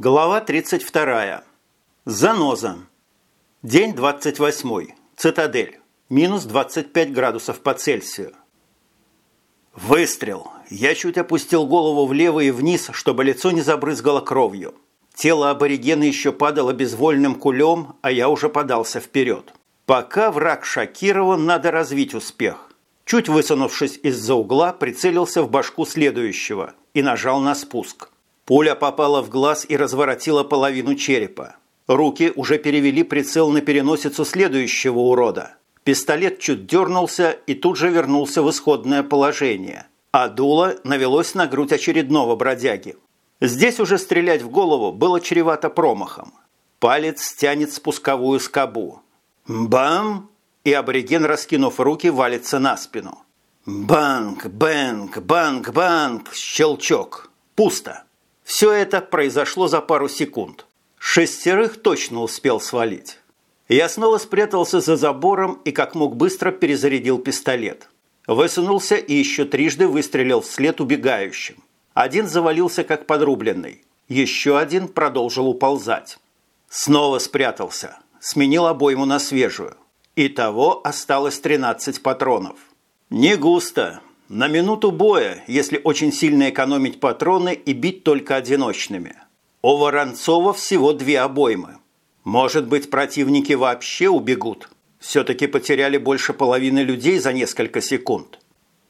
Глава 32. Заноза. День 28. Цитадель. Минус 25 градусов по Цельсию. Выстрел. Я чуть опустил голову влево и вниз, чтобы лицо не забрызгало кровью. Тело аборигена еще падало безвольным кулем, а я уже подался вперед. Пока враг шокирован, надо развить успех. Чуть высунувшись из-за угла, прицелился в башку следующего и нажал на спуск. Пуля попала в глаз и разворотила половину черепа. Руки уже перевели прицел на переносицу следующего урода. Пистолет чуть дернулся и тут же вернулся в исходное положение, а дуло навелось на грудь очередного бродяги. Здесь уже стрелять в голову было чревато промахом. Палец тянет спусковую скобу. Бам! И абориген, раскинув руки, валится на спину. Банк, бэнк, банк, банк, щелчок. Пусто. Все это произошло за пару секунд. Шестерых точно успел свалить. Я снова спрятался за забором и как мог быстро перезарядил пистолет. Высунулся и еще трижды выстрелил вслед убегающим. Один завалился как подрубленный. Еще один продолжил уползать. Снова спрятался. Сменил обойму на свежую. Итого осталось 13 патронов. Не густо, на минуту боя, если очень сильно экономить патроны и бить только одиночными. У Воронцова всего две обоймы. Может быть, противники вообще убегут. Все-таки потеряли больше половины людей за несколько секунд.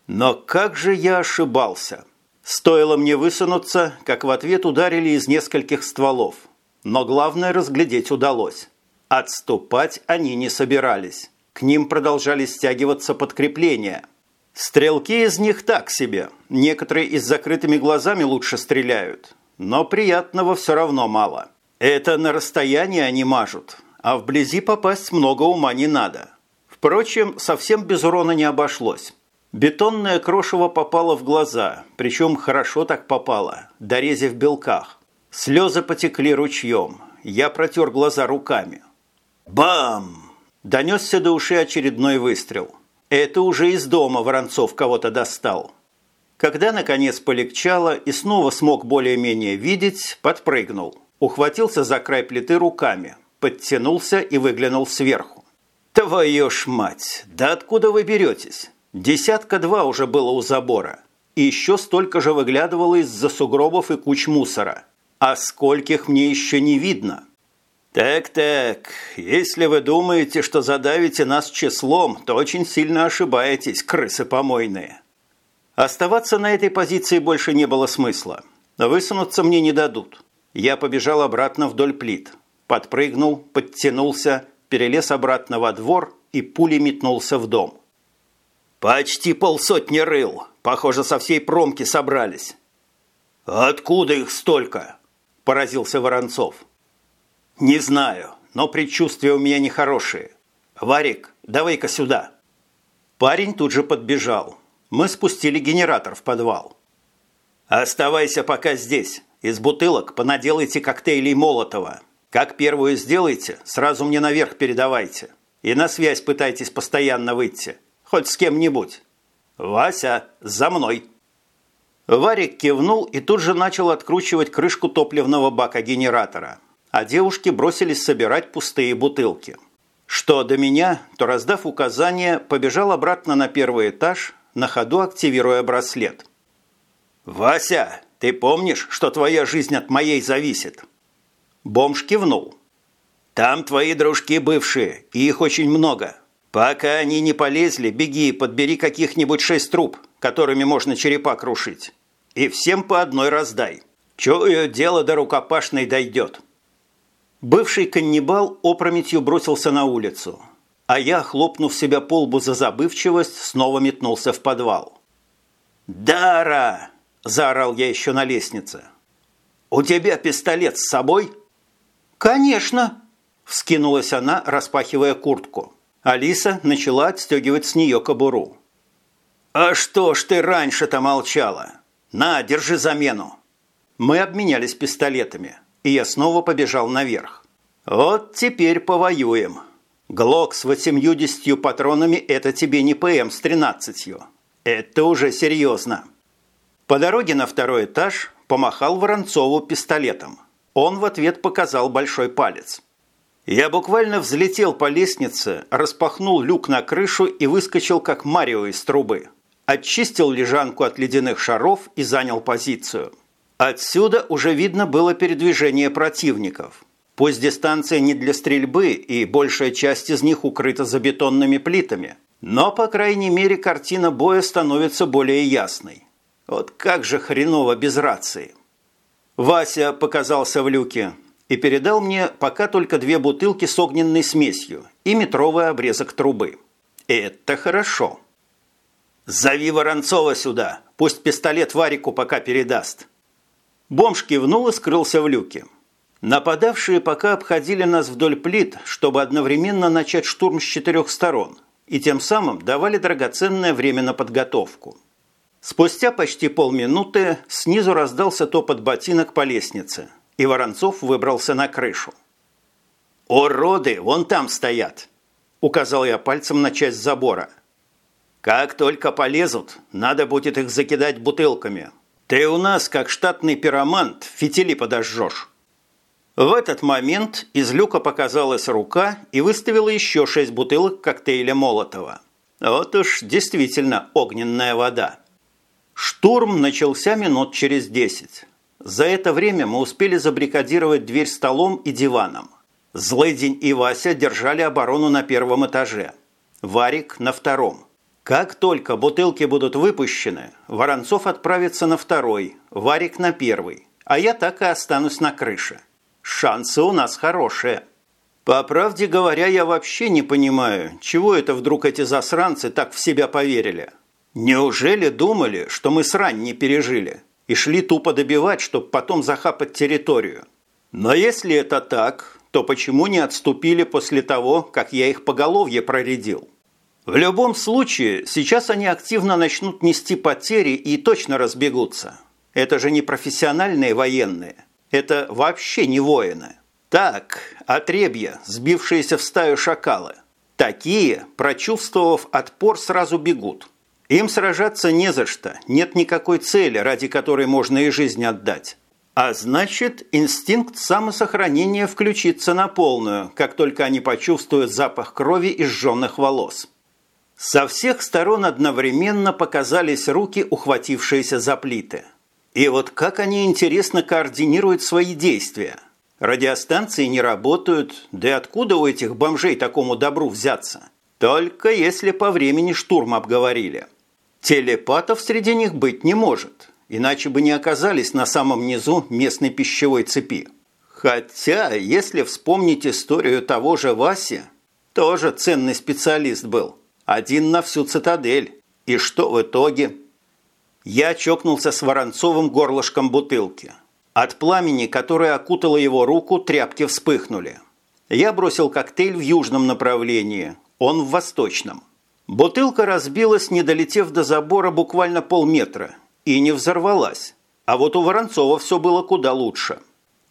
Но как же я ошибался. Стоило мне высунуться, как в ответ ударили из нескольких стволов. Но главное разглядеть удалось. Отступать они не собирались. К ним продолжали стягиваться подкрепления – Стрелки из них так себе. Некоторые и с закрытыми глазами лучше стреляют. Но приятного все равно мало. Это на расстоянии они мажут, а вблизи попасть много ума не надо. Впрочем, совсем без урона не обошлось. Бетонное крошево попало в глаза, причем хорошо так попало, дорезив белках. Слезы потекли ручьем. Я протер глаза руками. Бам! Донесся до уши очередной выстрел. Это уже из дома Воронцов кого-то достал. Когда, наконец, полегчало и снова смог более-менее видеть, подпрыгнул. Ухватился за край плиты руками, подтянулся и выглянул сверху. «Твою ж мать! Да откуда вы беретесь? Десятка-два уже было у забора. И еще столько же выглядывало из-за сугробов и куч мусора. А скольких мне еще не видно. «Так-так, если вы думаете, что задавите нас числом, то очень сильно ошибаетесь, крысы помойные». Оставаться на этой позиции больше не было смысла. Высунуться мне не дадут. Я побежал обратно вдоль плит. Подпрыгнул, подтянулся, перелез обратно во двор и пулей метнулся в дом. «Почти полсотни рыл. Похоже, со всей промки собрались». «Откуда их столько?» – поразился Воронцов. «Не знаю, но предчувствия у меня нехорошие. Варик, давай-ка сюда». Парень тут же подбежал. Мы спустили генератор в подвал. «Оставайся пока здесь. Из бутылок понаделайте коктейлей Молотова. Как первую сделаете, сразу мне наверх передавайте. И на связь пытайтесь постоянно выйти. Хоть с кем-нибудь. Вася, за мной!» Варик кивнул и тут же начал откручивать крышку топливного бака генератора а девушки бросились собирать пустые бутылки. Что до меня, то, раздав указание, побежал обратно на первый этаж, на ходу активируя браслет. «Вася, ты помнишь, что твоя жизнь от моей зависит?» Бомж кивнул. «Там твои дружки бывшие, и их очень много. Пока они не полезли, беги и подбери каких-нибудь шесть труб, которыми можно черепа крушить. И всем по одной раздай. Чую, дело до рукопашной дойдет». Бывший каннибал опрометью бросился на улицу, а я, хлопнув себя по лбу за забывчивость, снова метнулся в подвал. «Дара!» – заорал я еще на лестнице. «У тебя пистолет с собой?» «Конечно!» – вскинулась она, распахивая куртку. Алиса начала отстегивать с нее кобуру. «А что ж ты раньше-то молчала? На, держи замену!» Мы обменялись пистолетами – и я снова побежал наверх. Вот теперь повоюем. Глок с восемьюдесятью патронами – это тебе не ПМ с тринадцатью. Это уже серьезно. По дороге на второй этаж помахал Воронцову пистолетом. Он в ответ показал большой палец. Я буквально взлетел по лестнице, распахнул люк на крышу и выскочил как Марио из трубы. Очистил лежанку от ледяных шаров и занял позицию. Отсюда уже видно было передвижение противников. Пусть дистанция не для стрельбы и большая часть из них укрыта за бетонными плитами, но, по крайней мере, картина боя становится более ясной. Вот как же хреново без рации. Вася показался в люке и передал мне пока только две бутылки с огненной смесью и метровый обрезок трубы. Это хорошо. «Зови Воронцова сюда, пусть пистолет Варику пока передаст». Бомж кивнул и скрылся в люке. Нападавшие пока обходили нас вдоль плит, чтобы одновременно начать штурм с четырех сторон, и тем самым давали драгоценное время на подготовку. Спустя почти полминуты снизу раздался топот ботинок по лестнице, и Воронцов выбрался на крышу. «Уроды, вон там стоят!» – указал я пальцем на часть забора – как только полезут, надо будет их закидать бутылками. Ты у нас, как штатный пиромант, фитили подожжешь». В этот момент из люка показалась рука и выставила еще шесть бутылок коктейля Молотова. Вот уж действительно огненная вода. Штурм начался минут через десять. За это время мы успели забрикадировать дверь столом и диваном. Злыдень и Вася держали оборону на первом этаже. Варик на втором. Как только бутылки будут выпущены, Воронцов отправится на второй, Варик на первый, а я так и останусь на крыше. Шансы у нас хорошие. По правде говоря, я вообще не понимаю, чего это вдруг эти засранцы так в себя поверили. Неужели думали, что мы срань не пережили и шли тупо добивать, чтобы потом захапать территорию? Но если это так, то почему не отступили после того, как я их поголовье проредил? В любом случае, сейчас они активно начнут нести потери и точно разбегутся. Это же не профессиональные военные. Это вообще не воины. Так, отребья, сбившиеся в стаю шакалы. Такие, прочувствовав отпор, сразу бегут. Им сражаться не за что, нет никакой цели, ради которой можно и жизнь отдать. А значит, инстинкт самосохранения включится на полную, как только они почувствуют запах крови и сжженных волос. Со всех сторон одновременно показались руки, ухватившиеся за плиты. И вот как они интересно координируют свои действия. Радиостанции не работают, да и откуда у этих бомжей такому добру взяться? Только если по времени штурм обговорили. Телепатов среди них быть не может, иначе бы не оказались на самом низу местной пищевой цепи. Хотя, если вспомнить историю того же Васи, тоже ценный специалист был – один на всю цитадель. И что в итоге? Я чокнулся с Воронцовым горлышком бутылки. От пламени, которое окутало его руку, тряпки вспыхнули. Я бросил коктейль в южном направлении, он в восточном. Бутылка разбилась, не долетев до забора буквально полметра, и не взорвалась. А вот у Воронцова все было куда лучше.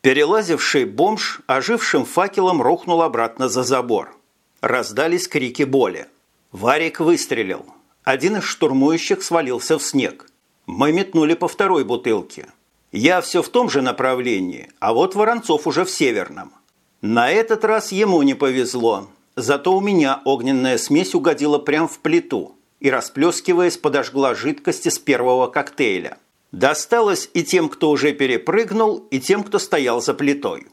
Перелазивший бомж ожившим факелом рухнул обратно за забор. Раздались крики боли. Варик выстрелил. Один из штурмующих свалился в снег. Мы метнули по второй бутылке. Я все в том же направлении, а вот Воронцов уже в северном. На этот раз ему не повезло. Зато у меня огненная смесь угодила прямо в плиту и, расплескиваясь, подожгла жидкости с первого коктейля. Досталось и тем, кто уже перепрыгнул, и тем, кто стоял за плитой.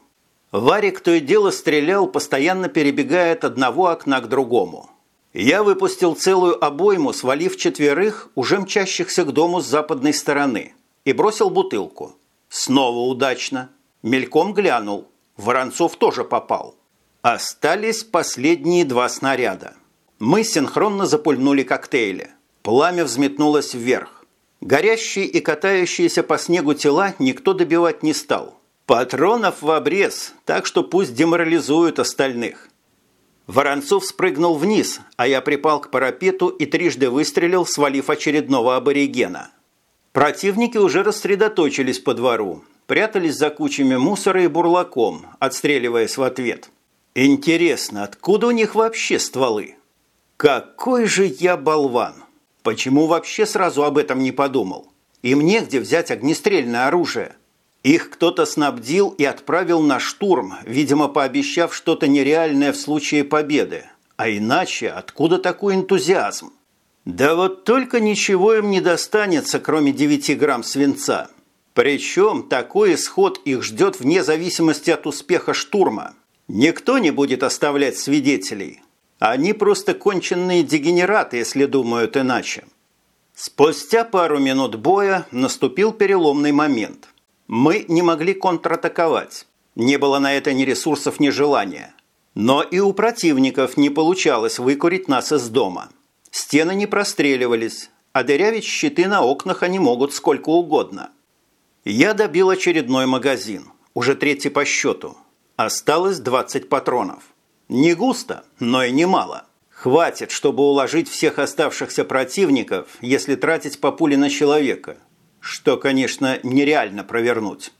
Варик то и дело стрелял, постоянно перебегая от одного окна к другому. Я выпустил целую обойму, свалив четверых, уже мчащихся к дому с западной стороны, и бросил бутылку. Снова удачно. Мельком глянул. Воронцов тоже попал. Остались последние два снаряда. Мы синхронно запульнули коктейли. Пламя взметнулось вверх. Горящие и катающиеся по снегу тела никто добивать не стал. Патронов в обрез, так что пусть деморализуют остальных. Воронцов спрыгнул вниз, а я припал к парапету и трижды выстрелил, свалив очередного аборигена. Противники уже рассредоточились по двору, прятались за кучами мусора и бурлаком, отстреливаясь в ответ. Интересно, откуда у них вообще стволы? Какой же я болван! Почему вообще сразу об этом не подумал? Им негде взять огнестрельное оружие. Их кто-то снабдил и отправил на штурм, видимо, пообещав что-то нереальное в случае победы. А иначе откуда такой энтузиазм? Да вот только ничего им не достанется, кроме 9 грамм свинца. Причем такой исход их ждет вне зависимости от успеха штурма. Никто не будет оставлять свидетелей. Они просто конченные дегенераты, если думают иначе. Спустя пару минут боя наступил переломный момент – мы не могли контратаковать. Не было на это ни ресурсов, ни желания. Но и у противников не получалось выкурить нас из дома. Стены не простреливались, а дырявить щиты на окнах они могут сколько угодно. Я добил очередной магазин, уже третий по счету. Осталось 20 патронов. Не густо, но и немало. Хватит, чтобы уложить всех оставшихся противников, если тратить по пуле на человека – что, конечно, нереально провернуть.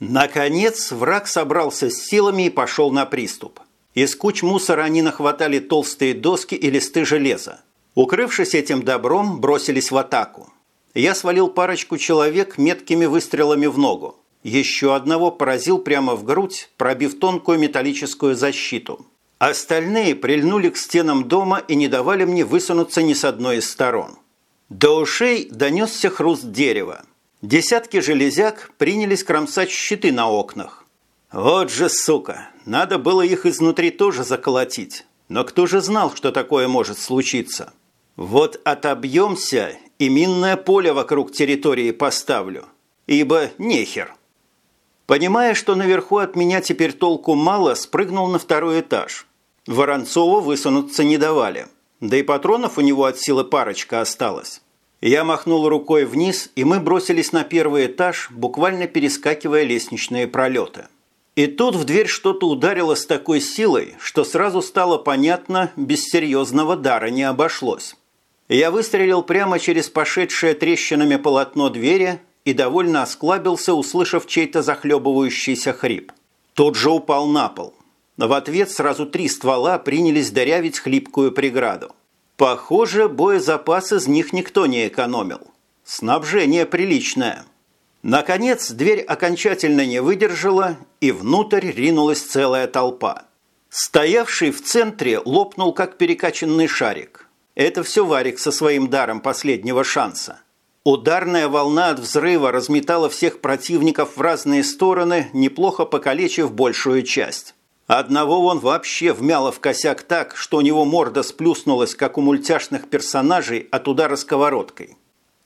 Наконец враг собрался с силами и пошел на приступ. Из куч мусора они нахватали толстые доски и листы железа. Укрывшись этим добром, бросились в атаку. Я свалил парочку человек меткими выстрелами в ногу. Еще одного поразил прямо в грудь, пробив тонкую металлическую защиту. Остальные прильнули к стенам дома и не давали мне высунуться ни с одной из сторон. До ушей донесся хруст дерева. Десятки железяк принялись кромсать щиты на окнах. Вот же сука! Надо было их изнутри тоже заколотить. Но кто же знал, что такое может случиться? Вот отобьемся и минное поле вокруг территории поставлю. Ибо нехер. Понимая, что наверху от меня теперь толку мало, спрыгнул на второй этаж. Воронцову высунуться не давали – да и патронов у него от силы парочка осталось. Я махнул рукой вниз, и мы бросились на первый этаж, буквально перескакивая лестничные пролеты. И тут в дверь что-то ударило с такой силой, что сразу стало понятно, без серьезного дара не обошлось. Я выстрелил прямо через пошедшее трещинами полотно двери и довольно осклабился, услышав чей-то захлебывающийся хрип. Тут же упал на пол. В ответ сразу три ствола принялись дырявить хлипкую преграду. Похоже, боезапас из них никто не экономил. Снабжение приличное. Наконец, дверь окончательно не выдержала, и внутрь ринулась целая толпа. Стоявший в центре лопнул, как перекачанный шарик. Это все Варик со своим даром последнего шанса. Ударная волна от взрыва разметала всех противников в разные стороны, неплохо покалечив большую часть. Одного он вообще вмяло в косяк так, что у него морда сплюснулась, как у мультяшных персонажей от удара сковородкой.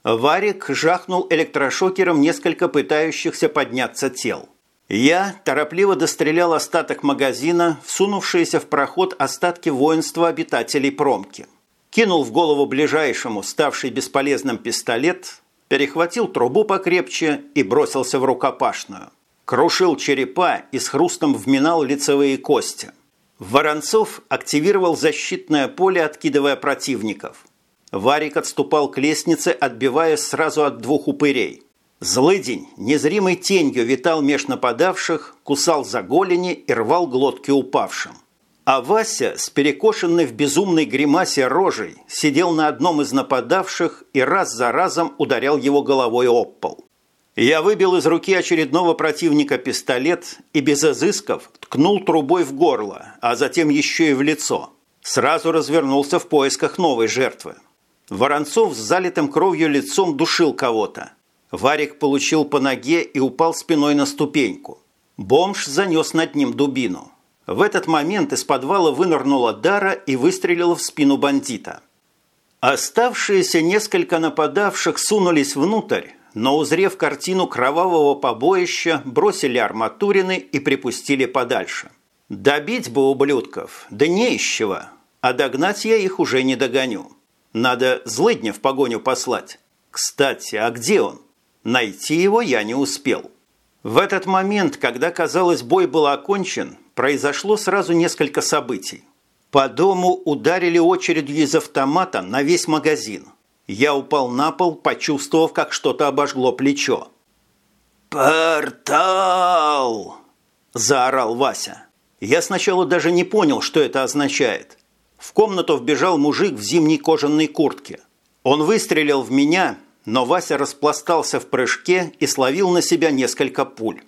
Варик жахнул электрошокером несколько пытающихся подняться тел. Я торопливо дострелял остаток магазина, всунувшиеся в проход остатки воинства обитателей промки. Кинул в голову ближайшему, ставший бесполезным пистолет, перехватил трубу покрепче и бросился в рукопашную крушил черепа и с хрустом вминал лицевые кости. Воронцов активировал защитное поле, откидывая противников. Варик отступал к лестнице, отбиваясь сразу от двух упырей. Злыдень незримой тенью витал меж нападавших, кусал за голени и рвал глотки упавшим. А Вася с перекошенной в безумной гримасе рожей сидел на одном из нападавших и раз за разом ударял его головой об пол. Я выбил из руки очередного противника пистолет и без изысков ткнул трубой в горло, а затем еще и в лицо. Сразу развернулся в поисках новой жертвы. Воронцов с залитым кровью лицом душил кого-то. Варик получил по ноге и упал спиной на ступеньку. Бомж занес над ним дубину. В этот момент из подвала вынырнула Дара и выстрелила в спину бандита. Оставшиеся несколько нападавших сунулись внутрь, но, узрев картину кровавого побоища, бросили арматурины и припустили подальше. Добить бы ублюдков, да не из чего, а догнать я их уже не догоню. Надо злыдня в погоню послать. Кстати, а где он? Найти его я не успел. В этот момент, когда, казалось, бой был окончен, произошло сразу несколько событий. По дому ударили очередью из автомата на весь магазин. Я упал на пол, почувствовав, как что-то обожгло плечо. «Портал!» – заорал Вася. Я сначала даже не понял, что это означает. В комнату вбежал мужик в зимней кожаной куртке. Он выстрелил в меня, но Вася распластался в прыжке и словил на себя несколько пуль.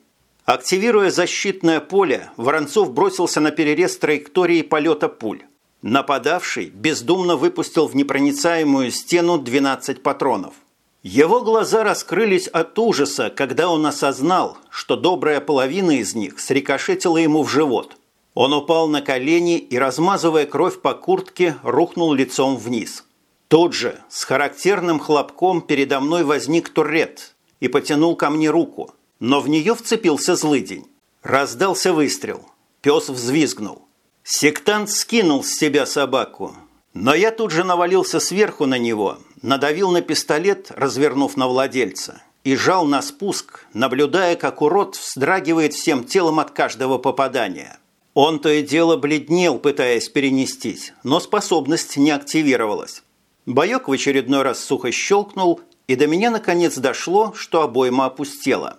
Активируя защитное поле, Воронцов бросился на перерез траектории полета пуль. Нападавший бездумно выпустил в непроницаемую стену 12 патронов. Его глаза раскрылись от ужаса, когда он осознал, что добрая половина из них срикошетила ему в живот. Он упал на колени и, размазывая кровь по куртке, рухнул лицом вниз. Тут же, с характерным хлопком, передо мной возник турет и потянул ко мне руку, но в нее вцепился злыдень. Раздался выстрел. Пес взвизгнул. Сектант скинул с себя собаку, но я тут же навалился сверху на него, надавил на пистолет, развернув на владельца, и жал на спуск, наблюдая, как урод вздрагивает всем телом от каждого попадания. Он то и дело бледнел, пытаясь перенестись, но способность не активировалась. Боек в очередной раз сухо щелкнул, и до меня наконец дошло, что обойма опустела.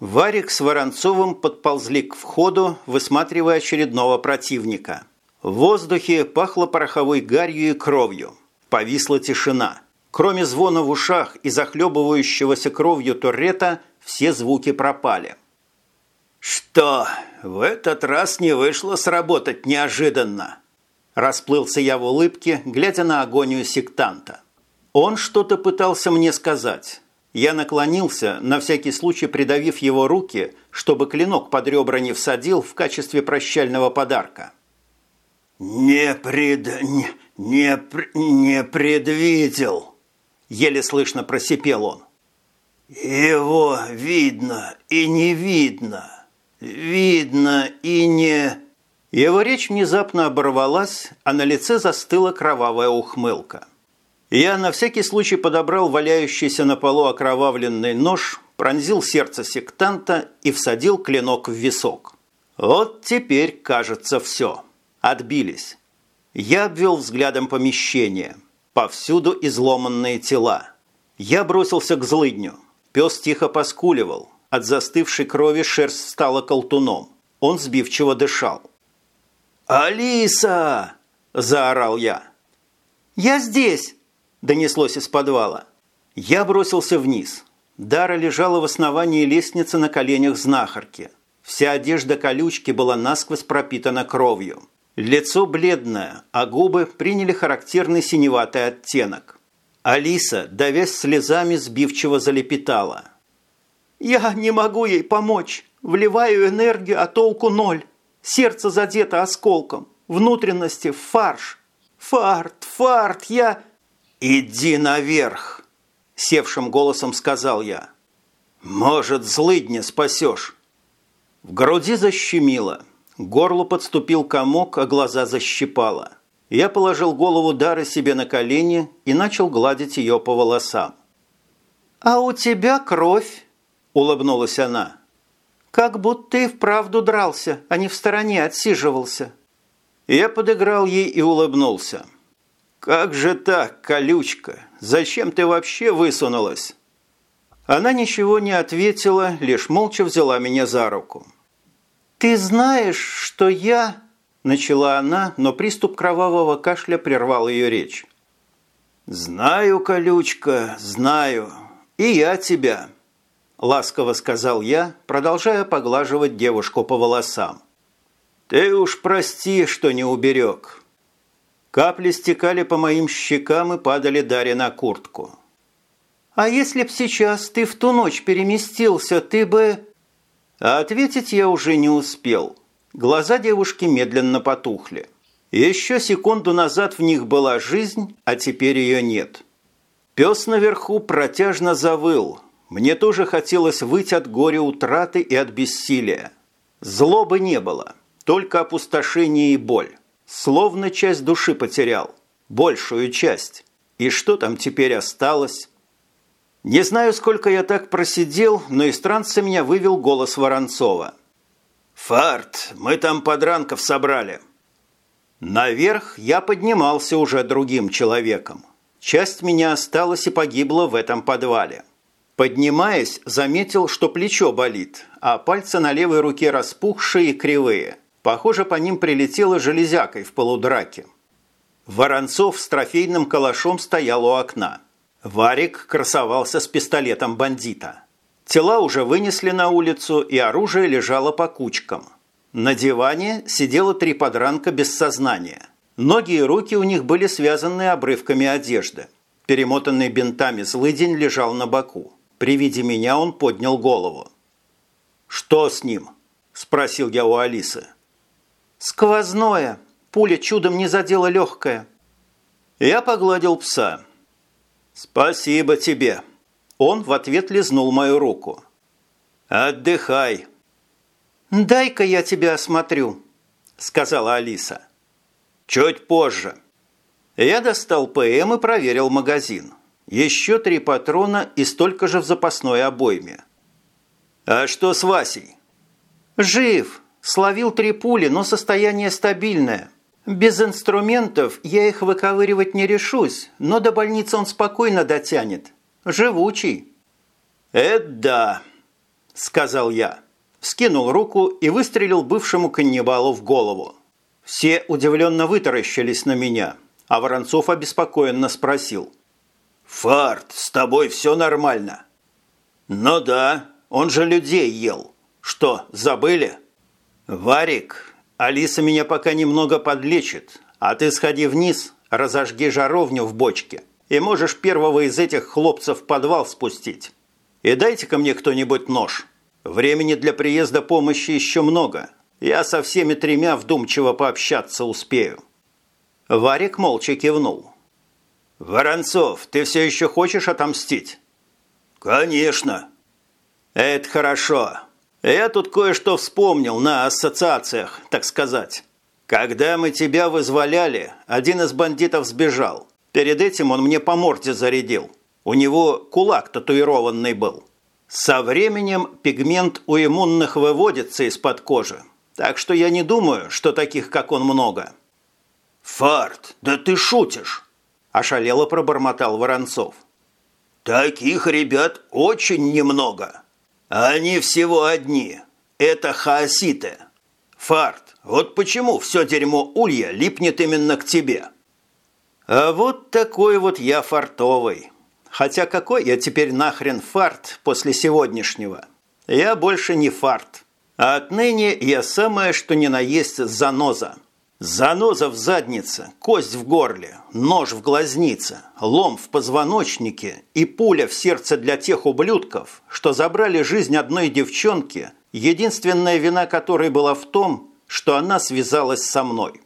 Варик с Воронцовым подползли к входу, высматривая очередного противника. В воздухе пахло пороховой гарью и кровью. Повисла тишина. Кроме звона в ушах и захлебывающегося кровью туррета, все звуки пропали. «Что, в этот раз не вышло сработать неожиданно?» Расплылся я в улыбке, глядя на агонию сектанта. Он что-то пытался мне сказать. Я наклонился, на всякий случай придавив его руки, чтобы клинок под ребра не всадил в качестве прощального подарка. «Не пред... не, не, не предвидел!» Еле слышно просипел он. «Его видно и не видно, видно и не...» Его речь внезапно оборвалась, а на лице застыла кровавая ухмылка. Я на всякий случай подобрал валяющийся на полу окровавленный нож, пронзил сердце сектанта и всадил клинок в висок. Вот теперь, кажется, все. Отбились. Я обвел взглядом помещение. Повсюду изломанные тела. Я бросился к злыдню. Пес тихо поскуливал. От застывшей крови шерсть стала колтуном. Он сбивчиво дышал. «Алиса!» – заорал я. «Я здесь!» – донеслось из подвала. Я бросился вниз. Дара лежала в основании лестницы на коленях знахарки. Вся одежда колючки была насквозь пропитана кровью. Лицо бледное, а губы приняли характерный синеватый оттенок. Алиса, давясь слезами, сбивчиво залепетала. «Я не могу ей помочь. Вливаю энергию, а толку ноль. Сердце задето осколком, внутренности – фарш. Фарт, фарт, я... «Иди наверх!» – севшим голосом сказал я. «Может, злыдня спасешь?» В груди защемило. Горло подступил комок, а глаза защипало. Я положил голову Дары себе на колени и начал гладить ее по волосам. «А у тебя кровь!» – улыбнулась она. Как будто и вправду дрался, а не в стороне отсиживался. Я подыграл ей и улыбнулся. «Как же так, колючка? Зачем ты вообще высунулась?» Она ничего не ответила, лишь молча взяла меня за руку. «Ты знаешь, что я...» – начала она, но приступ кровавого кашля прервал ее речь. «Знаю, колючка, знаю. И я тебя ласково сказал я, продолжая поглаживать девушку по волосам. «Ты уж прости, что не уберег». Капли стекали по моим щекам и падали Дарья на куртку. «А если б сейчас ты в ту ночь переместился, ты бы...» А ответить я уже не успел. Глаза девушки медленно потухли. Еще секунду назад в них была жизнь, а теперь ее нет. Пес наверху протяжно завыл, мне тоже хотелось выйти от горя утраты и от бессилия. Злобы не было, только опустошение и боль. Словно часть души потерял, большую часть. И что там теперь осталось? Не знаю, сколько я так просидел, но из транса меня вывел голос Воронцова. «Фарт, мы там подранков собрали». Наверх я поднимался уже другим человеком. Часть меня осталась и погибла в этом подвале. Поднимаясь, заметил, что плечо болит, а пальцы на левой руке распухшие и кривые. Похоже, по ним прилетело железякой в полудраке. Воронцов с трофейным калашом стоял у окна. Варик красовался с пистолетом бандита. Тела уже вынесли на улицу, и оружие лежало по кучкам. На диване сидело три подранка без сознания. Ноги и руки у них были связаны обрывками одежды. Перемотанный бинтами злыдень лежал на боку. При виде меня он поднял голову. «Что с ним?» – спросил я у Алисы. «Сквозное. Пуля чудом не задела легкое». Я погладил пса. «Спасибо тебе». Он в ответ лизнул мою руку. «Отдыхай». «Дай-ка я тебя осмотрю», – сказала Алиса. «Чуть позже». Я достал ПМ и проверил магазин. Еще три патрона и столько же в запасной обойме. «А что с Васей?» «Жив. Словил три пули, но состояние стабильное. Без инструментов я их выковыривать не решусь, но до больницы он спокойно дотянет. Живучий». «Это да», – сказал я. Скинул руку и выстрелил бывшему каннибалу в голову. Все удивленно вытаращились на меня – а Воронцов обеспокоенно спросил. «Фарт, с тобой все нормально?» «Ну да, он же людей ел. Что, забыли?» «Варик, Алиса меня пока немного подлечит, а ты сходи вниз, разожги жаровню в бочке, и можешь первого из этих хлопцев в подвал спустить. И дайте-ка мне кто-нибудь нож. Времени для приезда помощи еще много. Я со всеми тремя вдумчиво пообщаться успею». Варик молча кивнул. «Воронцов, ты все еще хочешь отомстить?» «Конечно». «Это хорошо. Я тут кое-что вспомнил на ассоциациях, так сказать. Когда мы тебя вызволяли, один из бандитов сбежал. Перед этим он мне по морде зарядил. У него кулак татуированный был. Со временем пигмент у иммунных выводится из-под кожи. Так что я не думаю, что таких, как он, много. «Фарт, да ты шутишь!» – ошалело пробормотал Воронцов. «Таких ребят очень немного. Они всего одни. Это хаоситы. Фарт, вот почему все дерьмо улья липнет именно к тебе?» «А вот такой вот я фартовый. Хотя какой я теперь нахрен фарт после сегодняшнего? Я больше не фарт. А отныне я самое что ни на есть заноза». Заноза в заднице, кость в горле, нож в глазнице, лом в позвоночнике и пуля в сердце для тех ублюдков, что забрали жизнь одной девчонки, единственная вина которой была в том, что она связалась со мной.